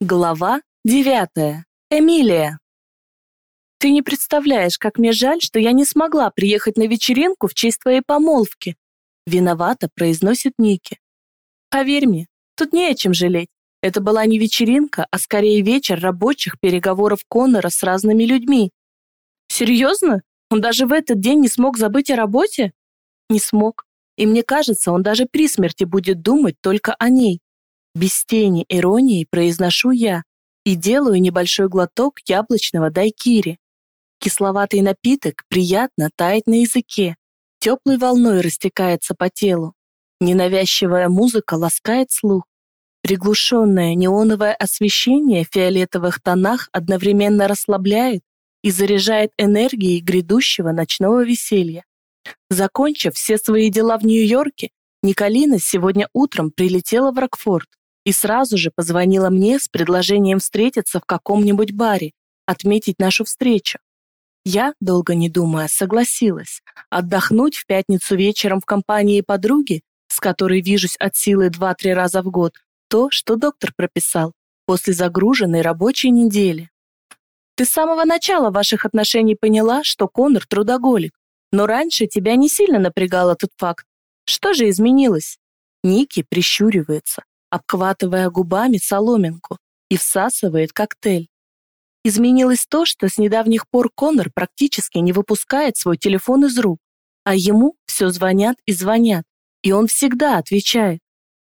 Глава девятая. Эмилия. Ты не представляешь, как мне жаль, что я не смогла приехать на вечеринку в честь твоей помолвки. Виновато произносит Ники. Поверь мне, тут не о чем жалеть. Это была не вечеринка, а скорее вечер рабочих переговоров Коннора с разными людьми. Серьезно? Он даже в этот день не смог забыть о работе? Не смог. И мне кажется, он даже при смерти будет думать только о ней. Без тени иронии произношу я и делаю небольшой глоток яблочного дайкири. Кисловатый напиток приятно тает на языке, теплой волной растекается по телу. Ненавязчивая музыка ласкает слух. Приглушенное неоновое освещение в фиолетовых тонах одновременно расслабляет и заряжает энергией грядущего ночного веселья. Закончив все свои дела в Нью-Йорке, Николина сегодня утром прилетела в Рокфорд и сразу же позвонила мне с предложением встретиться в каком-нибудь баре, отметить нашу встречу. Я, долго не думая, согласилась. Отдохнуть в пятницу вечером в компании подруги, с которой вижусь от силы 2-3 раза в год, то, что доктор прописал, после загруженной рабочей недели. Ты с самого начала ваших отношений поняла, что Конор трудоголик, но раньше тебя не сильно напрягал этот факт. Что же изменилось? Ники прищуривается, обхватывая губами соломинку, и всасывает коктейль. Изменилось то, что с недавних пор Конор практически не выпускает свой телефон из рук, а ему все звонят и звонят, и он всегда отвечает.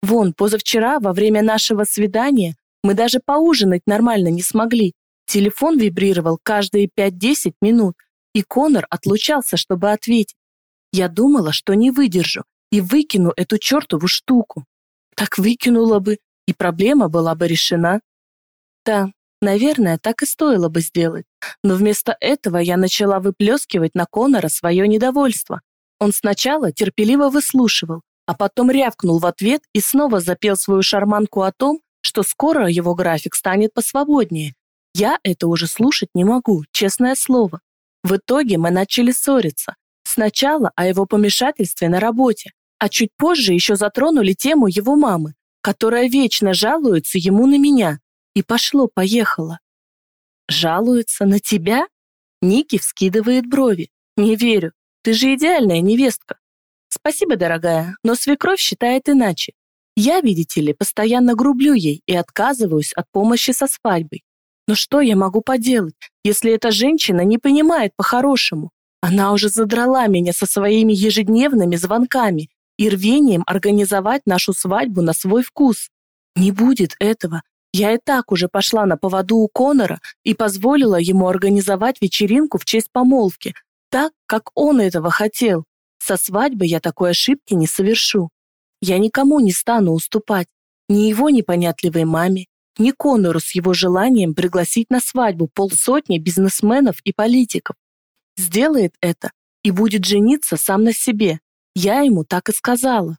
Вон, позавчера, во время нашего свидания, мы даже поужинать нормально не смогли. Телефон вибрировал каждые 5-10 минут, и Конор отлучался, чтобы ответить. Я думала, что не выдержу и выкину эту чертову штуку. Так выкинула бы, и проблема была бы решена. Да, наверное, так и стоило бы сделать. Но вместо этого я начала выплескивать на Конора свое недовольство. Он сначала терпеливо выслушивал, а потом рявкнул в ответ и снова запел свою шарманку о том, что скоро его график станет посвободнее. Я это уже слушать не могу, честное слово. В итоге мы начали ссориться. Сначала о его помешательстве на работе, а чуть позже еще затронули тему его мамы, которая вечно жалуется ему на меня. И пошло-поехало. Жалуется на тебя? Ники вскидывает брови. Не верю. Ты же идеальная невестка. Спасибо, дорогая, но свекровь считает иначе. Я, видите ли, постоянно грублю ей и отказываюсь от помощи со свадьбой. Но что я могу поделать, если эта женщина не понимает по-хорошему? Она уже задрала меня со своими ежедневными звонками и рвением организовать нашу свадьбу на свой вкус. Не будет этого. Я и так уже пошла на поводу у Конора и позволила ему организовать вечеринку в честь помолвки, так, как он этого хотел. Со свадьбы я такой ошибки не совершу. Я никому не стану уступать. Ни его непонятливой маме, ни Конору с его желанием пригласить на свадьбу полсотни бизнесменов и политиков. Сделает это и будет жениться сам на себе, я ему так и сказала.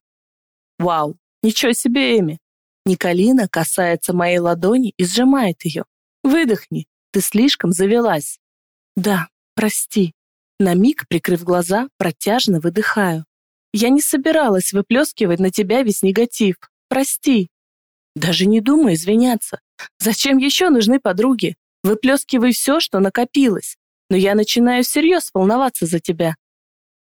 Вау, ничего себе, Эми. Николина касается моей ладони и сжимает ее. Выдохни, ты слишком завелась. Да, прости. На миг, прикрыв глаза, протяжно выдыхаю. Я не собиралась выплескивать на тебя весь негатив. Прости. Даже не думай извиняться. Зачем еще нужны подруги? Выплескивай все, что накопилось. Но я начинаю всерьез волноваться за тебя.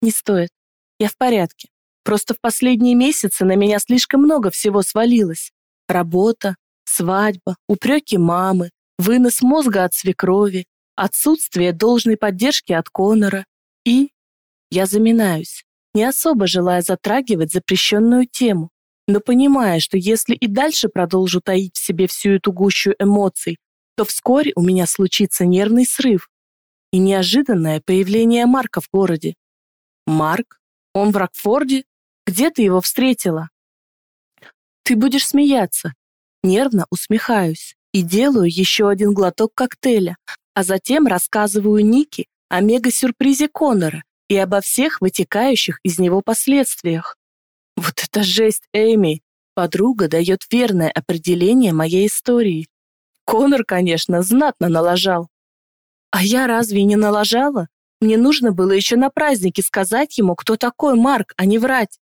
Не стоит. Я в порядке. Просто в последние месяцы на меня слишком много всего свалилось. Работа, свадьба, упреки мамы, вынос мозга от свекрови, отсутствие должной поддержки от Конора. И я заминаюсь, не особо желая затрагивать запрещенную тему, но понимая, что если и дальше продолжу таить в себе всю эту гущу эмоций, то вскоре у меня случится нервный срыв и неожиданное появление Марка в городе. Марк он в Рокфорде? Где ты его встретила? Ты будешь смеяться. Нервно усмехаюсь и делаю еще один глоток коктейля, а затем рассказываю Нике о мега-сюрпризе Конора и обо всех вытекающих из него последствиях. Вот это жесть, Эми! Подруга дает верное определение моей истории. Конор, конечно, знатно налажал. А я разве не налажала? Мне нужно было еще на празднике сказать ему, кто такой Марк, а не врать.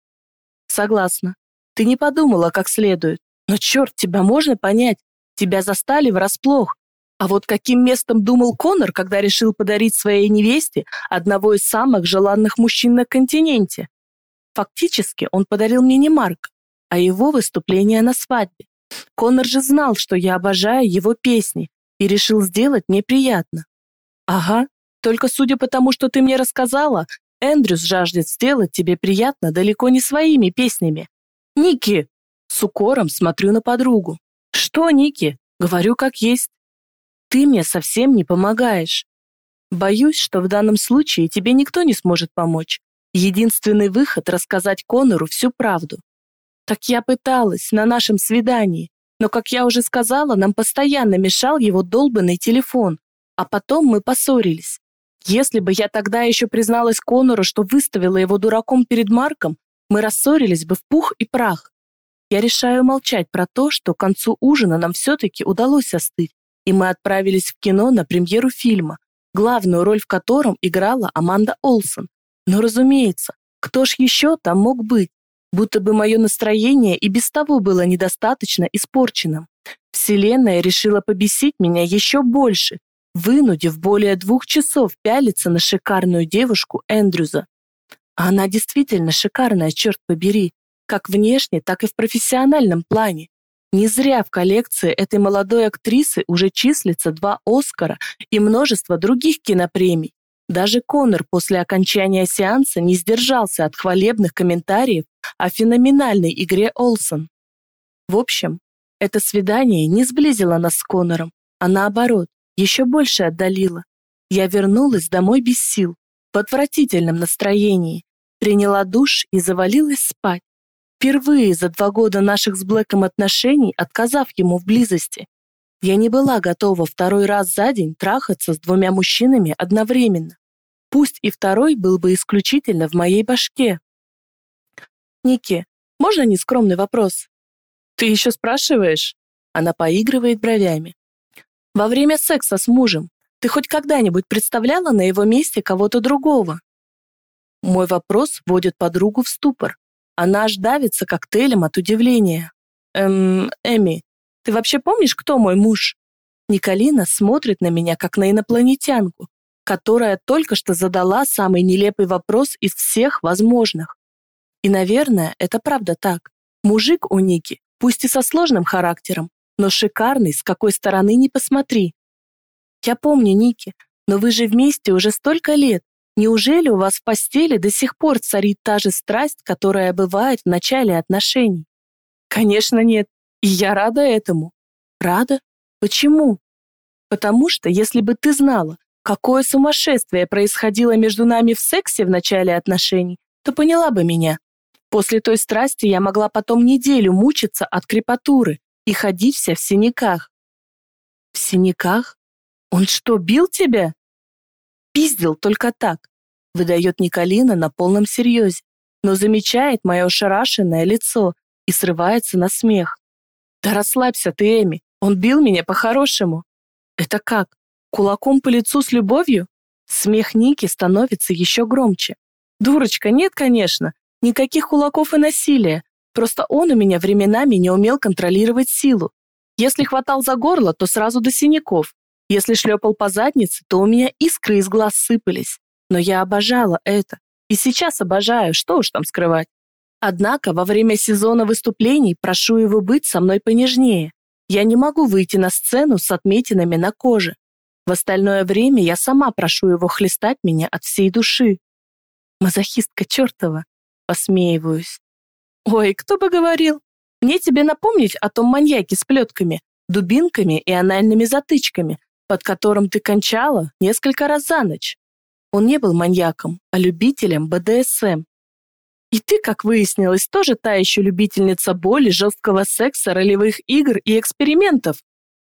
Согласна. Ты не подумала как следует. Но черт, тебя можно понять. Тебя застали врасплох. А вот каким местом думал Конор, когда решил подарить своей невесте одного из самых желанных мужчин на континенте? Фактически он подарил мне не Марк, а его выступление на свадьбе. Конор же знал, что я обожаю его песни и решил сделать мне приятно. Ага, только судя по тому, что ты мне рассказала, Эндрюс жаждет сделать тебе приятно далеко не своими песнями. Ники! С укором смотрю на подругу. Что, Ники? Говорю как есть. Ты мне совсем не помогаешь. Боюсь, что в данном случае тебе никто не сможет помочь. Единственный выход — рассказать Конору всю правду. Так я пыталась на нашем свидании, но, как я уже сказала, нам постоянно мешал его долбанный телефон, а потом мы поссорились. Если бы я тогда еще призналась Конору, что выставила его дураком перед Марком, мы рассорились бы в пух и прах. Я решаю молчать про то, что к концу ужина нам все-таки удалось остыть, и мы отправились в кино на премьеру фильма, главную роль в котором играла Аманда Олсон. Но, разумеется, кто ж еще там мог быть? Будто бы мое настроение и без того было недостаточно испорченным. Вселенная решила побесить меня еще больше, вынудив более двух часов пялиться на шикарную девушку Эндрюза. Она действительно шикарная, черт побери, как внешне, так и в профессиональном плане. Не зря в коллекции этой молодой актрисы уже числится два Оскара и множество других кинопремий. Даже Коннор после окончания сеанса не сдержался от хвалебных комментариев о феноменальной игре Олсон. В общем, это свидание не сблизило нас с Коннором, а наоборот, еще больше отдалило. Я вернулась домой без сил, в отвратительном настроении, приняла душ и завалилась спать. Впервые за два года наших с Блэком отношений отказав ему в близости. Я не была готова второй раз за день трахаться с двумя мужчинами одновременно. Пусть и второй был бы исключительно в моей башке. Ники, можно нескромный вопрос? Ты еще спрашиваешь? Она поигрывает бровями. Во время секса с мужем ты хоть когда-нибудь представляла на его месте кого-то другого? Мой вопрос вводит подругу в ступор. Она аж давится коктейлем от удивления. Эм, Эми, ты вообще помнишь, кто мой муж? Николина смотрит на меня, как на инопланетянку, которая только что задала самый нелепый вопрос из всех возможных. И, наверное, это правда так. Мужик у Ники, пусть и со сложным характером, но шикарный, с какой стороны не посмотри. Я помню, Ники, но вы же вместе уже столько лет, Неужели у вас в постели до сих пор царит та же страсть, которая бывает в начале отношений? Конечно, нет. И я рада этому. Рада? Почему? Потому что если бы ты знала, какое сумасшествие происходило между нами в сексе в начале отношений, то поняла бы меня. После той страсти я могла потом неделю мучиться от крепатуры и ходить вся в синяках. В синяках? Он что, бил тебя? Пиздил только так выдает Николина на полном серьезе, но замечает мое ошарашенное лицо и срывается на смех. «Да расслабься ты, Эми, он бил меня по-хорошему». «Это как? Кулаком по лицу с любовью?» Смех Ники становится еще громче. «Дурочка, нет, конечно. Никаких кулаков и насилия. Просто он у меня временами не умел контролировать силу. Если хватал за горло, то сразу до синяков. Если шлепал по заднице, то у меня искры из глаз сыпались. Но я обожала это. И сейчас обожаю, что уж там скрывать. Однако во время сезона выступлений прошу его быть со мной понежнее. Я не могу выйти на сцену с отметинами на коже. В остальное время я сама прошу его хлестать меня от всей души. Мазохистка чертова. Посмеиваюсь. Ой, кто бы говорил? Мне тебе напомнить о том маньяке с плетками, дубинками и анальными затычками, под которым ты кончала несколько раз за ночь. Он не был маньяком, а любителем БДСМ. И ты, как выяснилось, тоже та еще любительница боли, жесткого секса, ролевых игр и экспериментов.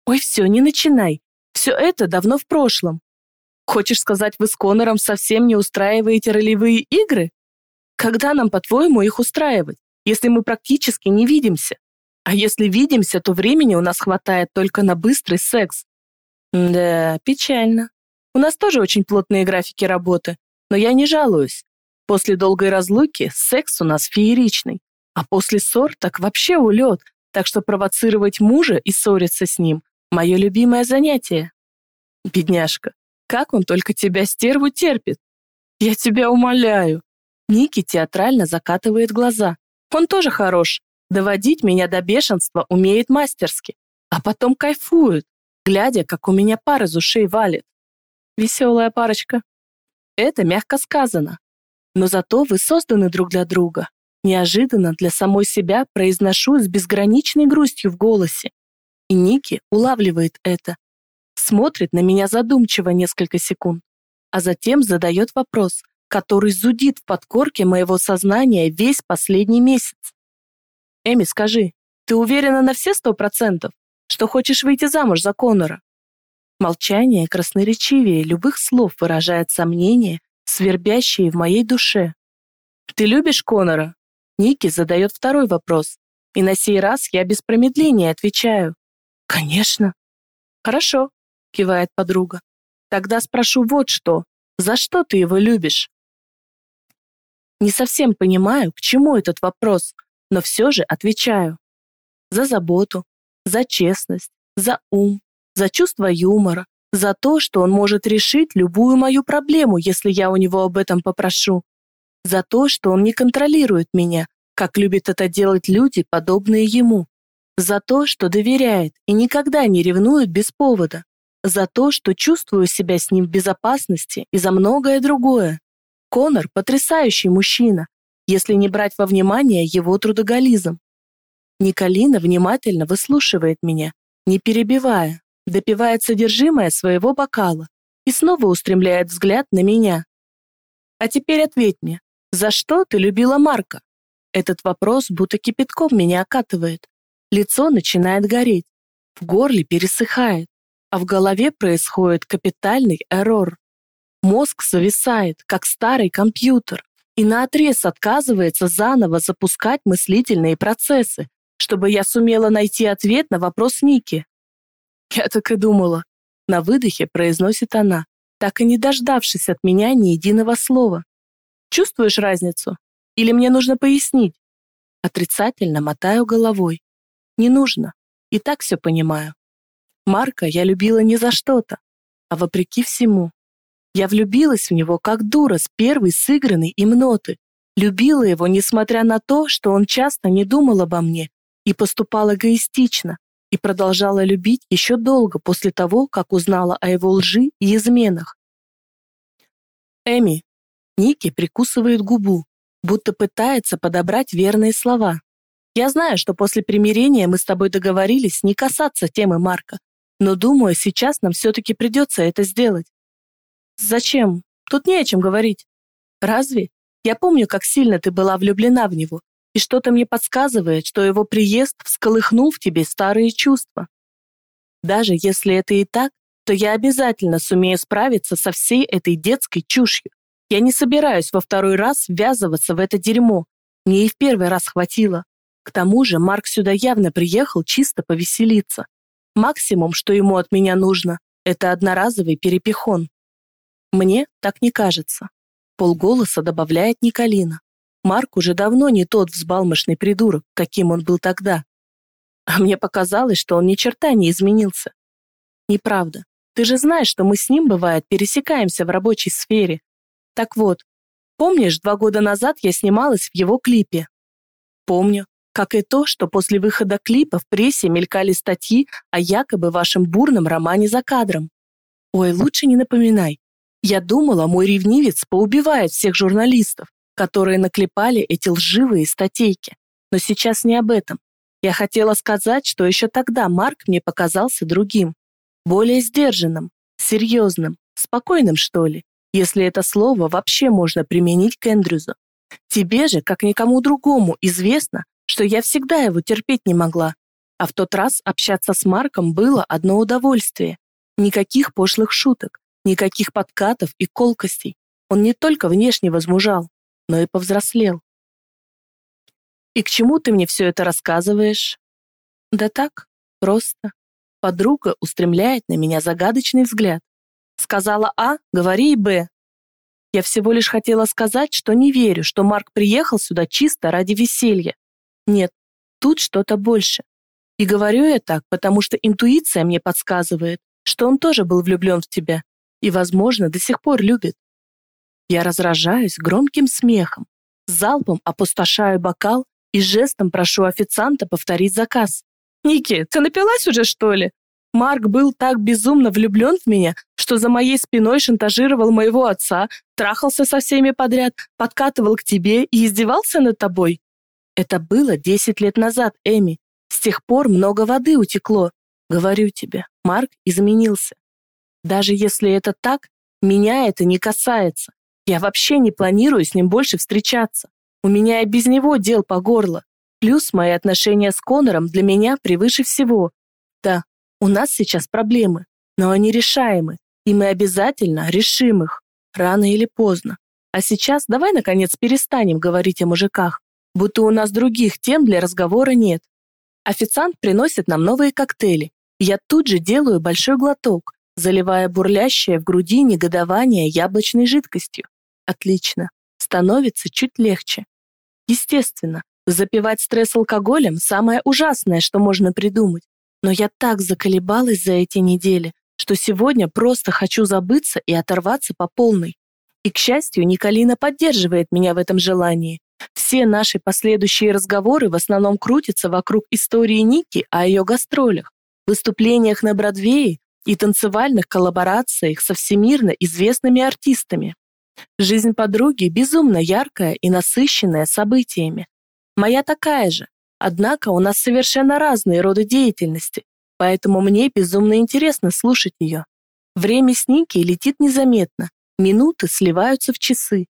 Ой, все, не начинай. Все это давно в прошлом. Хочешь сказать, вы с Конором совсем не устраиваете ролевые игры? Когда нам, по-твоему, их устраивать, если мы практически не видимся? А если видимся, то времени у нас хватает только на быстрый секс. Да, печально. У нас тоже очень плотные графики работы, но я не жалуюсь. После долгой разлуки секс у нас фееричный, а после ссор так вообще улет, Так что провоцировать мужа и ссориться с ним – мое любимое занятие. Бедняжка, как он только тебя, стерву, терпит? Я тебя умоляю. Ники театрально закатывает глаза. Он тоже хорош. Доводить меня до бешенства умеет мастерски. А потом кайфует, глядя, как у меня пар из ушей валит. Веселая парочка. Это мягко сказано. Но зато вы созданы друг для друга. Неожиданно для самой себя произношу с безграничной грустью в голосе. И Ники улавливает это. Смотрит на меня задумчиво несколько секунд, а затем задает вопрос, который зудит в подкорке моего сознания весь последний месяц. «Эми, скажи, ты уверена на все сто процентов, что хочешь выйти замуж за Конора?» Молчание красноречивее любых слов выражает сомнение, свербящие в моей душе. «Ты любишь Конора?» Ники задает второй вопрос, и на сей раз я без промедления отвечаю. «Конечно». «Хорошо», — кивает подруга. «Тогда спрошу вот что. За что ты его любишь?» Не совсем понимаю, к чему этот вопрос, но все же отвечаю. За заботу, за честность, за ум, за чувство юмора, за то, что он может решить любую мою проблему, если я у него об этом попрошу. За то, что он не контролирует меня, как любят это делать люди, подобные ему. За то, что доверяет и никогда не ревнует без повода. За то, что чувствую себя с ним в безопасности и за многое другое. Конор – потрясающий мужчина, если не брать во внимание его трудоголизм. Николина внимательно выслушивает меня, не перебивая, допивает содержимое своего бокала и снова устремляет взгляд на меня. А теперь ответь мне, за что ты любила Марка? Этот вопрос будто кипятком меня окатывает. Лицо начинает гореть, в горле пересыхает, а в голове происходит капитальный эррор. Мозг зависает, как старый компьютер, и наотрез отказывается заново запускать мыслительные процессы, чтобы я сумела найти ответ на вопрос Ники. Я так и думала. На выдохе произносит она, так и не дождавшись от меня ни единого слова. Чувствуешь разницу? Или мне нужно пояснить? Отрицательно мотаю головой. Не нужно. И так все понимаю. Марка я любила не за что-то, а вопреки всему. Я влюбилась в него как дура с первой сыгранной им ноты. Любила его, несмотря на то, что он часто не думал обо мне и поступал эгоистично, и продолжала любить еще долго после того, как узнала о его лжи и изменах. Эми. Ники прикусывает губу, будто пытается подобрать верные слова. Я знаю, что после примирения мы с тобой договорились не касаться темы Марка, но думаю, сейчас нам все-таки придется это сделать. Зачем? Тут не о чем говорить. Разве? Я помню, как сильно ты была влюблена в него, и что-то мне подсказывает, что его приезд всколыхнул в тебе старые чувства. Даже если это и так, то я обязательно сумею справиться со всей этой детской чушью. Я не собираюсь во второй раз ввязываться в это дерьмо. Мне и в первый раз хватило. К тому же Марк сюда явно приехал чисто повеселиться. Максимум, что ему от меня нужно, это одноразовый перепихон. Мне так не кажется. Полголоса добавляет Николина. Марк уже давно не тот взбалмошный придурок, каким он был тогда. А мне показалось, что он ни черта не изменился. Неправда. Ты же знаешь, что мы с ним, бывает, пересекаемся в рабочей сфере. Так вот, помнишь, два года назад я снималась в его клипе? Помню. Как и то, что после выхода клипа в прессе мелькали статьи о якобы вашем бурном романе за кадром. Ой, лучше не напоминай. Я думала, мой ревнивец поубивает всех журналистов, которые наклепали эти лживые статейки. Но сейчас не об этом. Я хотела сказать, что еще тогда Марк мне показался другим. Более сдержанным, серьезным, спокойным, что ли, если это слово вообще можно применить к Эндрюзу. Тебе же, как никому другому, известно, что я всегда его терпеть не могла. А в тот раз общаться с Марком было одно удовольствие. Никаких пошлых шуток, Никаких подкатов и колкостей. Он не только внешне возмужал, но и повзрослел. «И к чему ты мне все это рассказываешь?» «Да так, просто». Подруга устремляет на меня загадочный взгляд. Сказала А, говори и Б. Я всего лишь хотела сказать, что не верю, что Марк приехал сюда чисто ради веселья. Нет, тут что-то больше. И говорю я так, потому что интуиция мне подсказывает, что он тоже был влюблен в тебя и, возможно, до сих пор любит. Я разражаюсь громким смехом, залпом опустошаю бокал и жестом прошу официанта повторить заказ. «Ники, ты напилась уже, что ли?» Марк был так безумно влюблен в меня, что за моей спиной шантажировал моего отца, трахался со всеми подряд, подкатывал к тебе и издевался над тобой. Это было 10 лет назад, Эми. С тех пор много воды утекло. Говорю тебе, Марк изменился. Даже если это так, меня это не касается. Я вообще не планирую с ним больше встречаться. У меня и без него дел по горло. Плюс мои отношения с Конором для меня превыше всего. Да, у нас сейчас проблемы, но они решаемы, и мы обязательно решим их, рано или поздно. А сейчас давай, наконец, перестанем говорить о мужиках, будто у нас других тем для разговора нет. Официант приносит нам новые коктейли. Я тут же делаю большой глоток, заливая бурлящее в груди негодование яблочной жидкостью. Отлично. Становится чуть легче. Естественно, запивать стресс алкоголем – самое ужасное, что можно придумать. Но я так заколебалась за эти недели, что сегодня просто хочу забыться и оторваться по полной. И, к счастью, Николина поддерживает меня в этом желании. Все наши последующие разговоры в основном крутятся вокруг истории Ники о ее гастролях, выступлениях на Бродвее и танцевальных коллаборациях со всемирно известными артистами. Жизнь подруги безумно яркая и насыщенная событиями. Моя такая же, Однако у нас совершенно разные роды деятельности, поэтому мне безумно интересно слушать ее. Время с Ники летит незаметно, минуты сливаются в часы.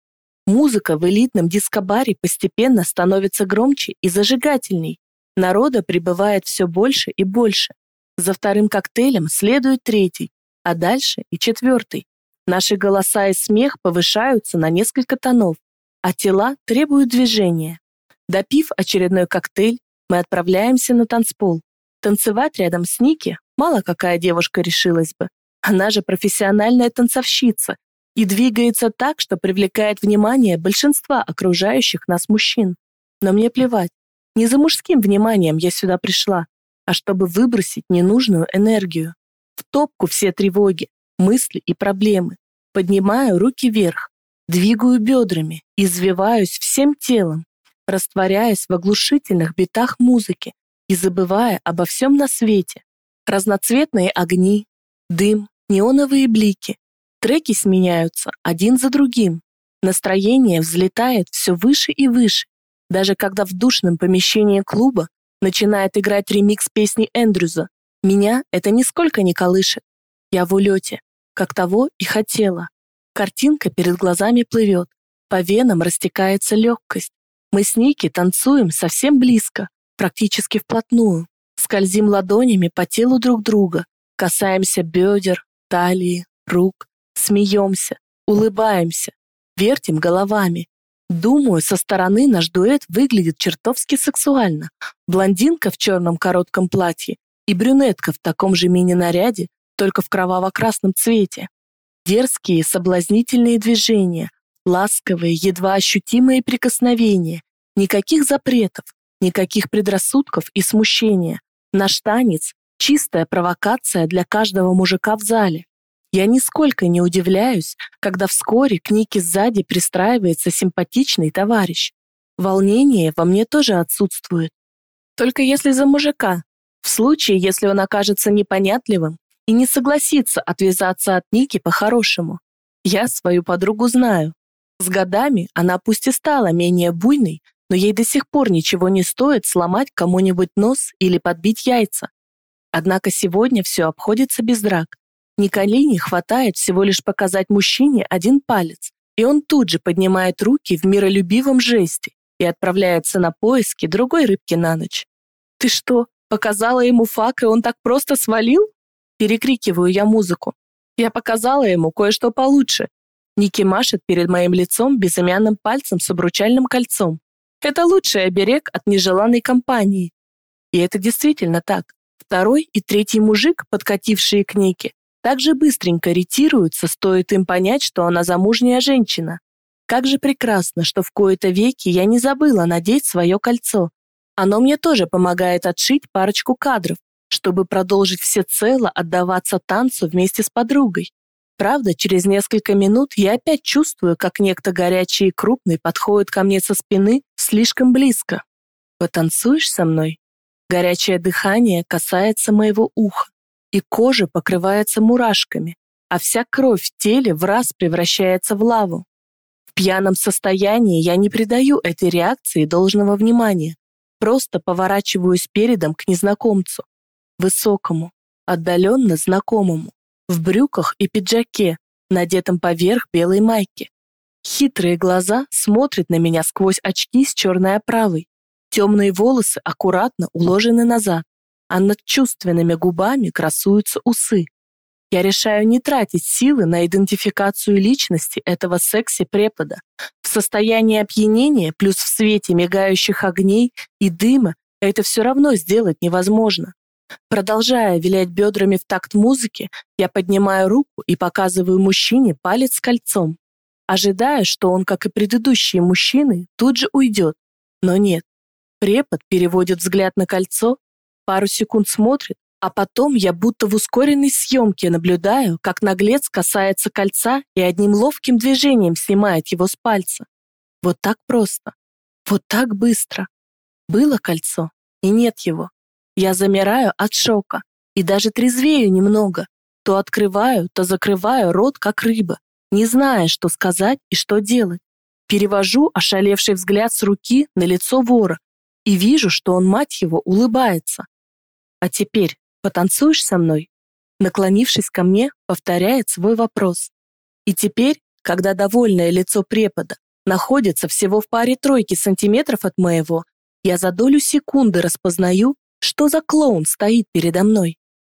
Музыка в элитном дискобаре постепенно становится громче и зажигательней. Народа прибывает все больше и больше. За вторым коктейлем следует третий, а дальше и четвертый. Наши голоса и смех повышаются на несколько тонов, а тела требуют движения. Допив очередной коктейль, мы отправляемся на танцпол. Танцевать рядом с Ники мало какая девушка решилась бы. Она же профессиональная танцовщица и двигается так, что привлекает внимание большинства окружающих нас мужчин. Но мне плевать. Не за мужским вниманием я сюда пришла, а чтобы выбросить ненужную энергию. В топку все тревоги, мысли и проблемы. Поднимаю руки вверх, двигаю бедрами, извиваюсь всем телом, растворяясь в оглушительных битах музыки и забывая обо всем на свете. Разноцветные огни, дым, неоновые блики. Треки сменяются один за другим. Настроение взлетает все выше и выше, даже когда в душном помещении клуба начинает играть ремикс песни Эндрюза. Меня это нисколько не колышет. Я в улете, как того и хотела. Картинка перед глазами плывет, по венам растекается легкость, мы с Ники танцуем совсем близко, практически вплотную, скользим ладонями по телу друг друга, касаемся бедер, талии, рук, смеемся, улыбаемся, вертим головами. Думаю, со стороны наш дуэт выглядит чертовски сексуально. Блондинка в черном коротком платье и брюнетка в таком же мини-наряде, только в кроваво-красном цвете. Дерзкие соблазнительные движения, Ласковые, едва ощутимые прикосновения. Никаких запретов, никаких предрассудков и смущения. Наш танец — чистая провокация для каждого мужика в зале. Я нисколько не удивляюсь, когда вскоре к Нике сзади пристраивается симпатичный товарищ. Волнение во мне тоже отсутствует. Только если за мужика. В случае, если он окажется непонятливым и не согласится отвязаться от Ники по-хорошему. Я свою подругу знаю. С годами она пусть и стала менее буйной, но ей до сих пор ничего не стоит сломать кому-нибудь нос или подбить яйца. Однако сегодня все обходится без драк. Николине хватает всего лишь показать мужчине один палец, и он тут же поднимает руки в миролюбивом жесте и отправляется на поиски другой рыбки на ночь. «Ты что, показала ему фак, и он так просто свалил?» Перекрикиваю я музыку. Я показала ему кое-что получше, Ники машет перед моим лицом безымянным пальцем с обручальным кольцом. Это лучший оберег от нежеланной компании. И это действительно так. Второй и третий мужик, подкатившие к Нике, также быстренько ретируются, стоит им понять, что она замужняя женщина. Как же прекрасно, что в кои-то веки я не забыла надеть свое кольцо. Оно мне тоже помогает отшить парочку кадров, чтобы продолжить всецело отдаваться танцу вместе с подругой. Правда, через несколько минут я опять чувствую, как некто горячий и крупный подходит ко мне со спины слишком близко. «Потанцуешь со мной?» Горячее дыхание касается моего уха, и кожа покрывается мурашками, а вся кровь в теле в раз превращается в лаву. В пьяном состоянии я не придаю этой реакции должного внимания, просто поворачиваюсь передом к незнакомцу, высокому, отдаленно знакомому, в брюках и пиджаке, надетом поверх белой майки. Хитрые глаза смотрят на меня сквозь очки с черной оправой. Темные волосы аккуратно уложены назад, а над чувственными губами красуются усы. Я решаю не тратить силы на идентификацию личности этого секси-препода. В состоянии опьянения плюс в свете мигающих огней и дыма это все равно сделать невозможно. Продолжая вилять бедрами в такт музыки, я поднимаю руку и показываю мужчине палец с кольцом, ожидая, что он, как и предыдущие мужчины, тут же уйдет. Но нет. Препод переводит взгляд на кольцо, пару секунд смотрит, а потом я будто в ускоренной съемке наблюдаю, как наглец касается кольца и одним ловким движением снимает его с пальца. Вот так просто. Вот так быстро. Было кольцо, и нет его. Я замираю от шока и даже трезвею немного. То открываю, то закрываю рот, как рыба, не зная, что сказать и что делать. Перевожу ошалевший взгляд с руки на лицо вора и вижу, что он, мать его, улыбается. А теперь потанцуешь со мной? Наклонившись ко мне, повторяет свой вопрос. И теперь, когда довольное лицо препода находится всего в паре тройки сантиметров от моего, я за долю секунды распознаю, что за клоун стоит передо мной?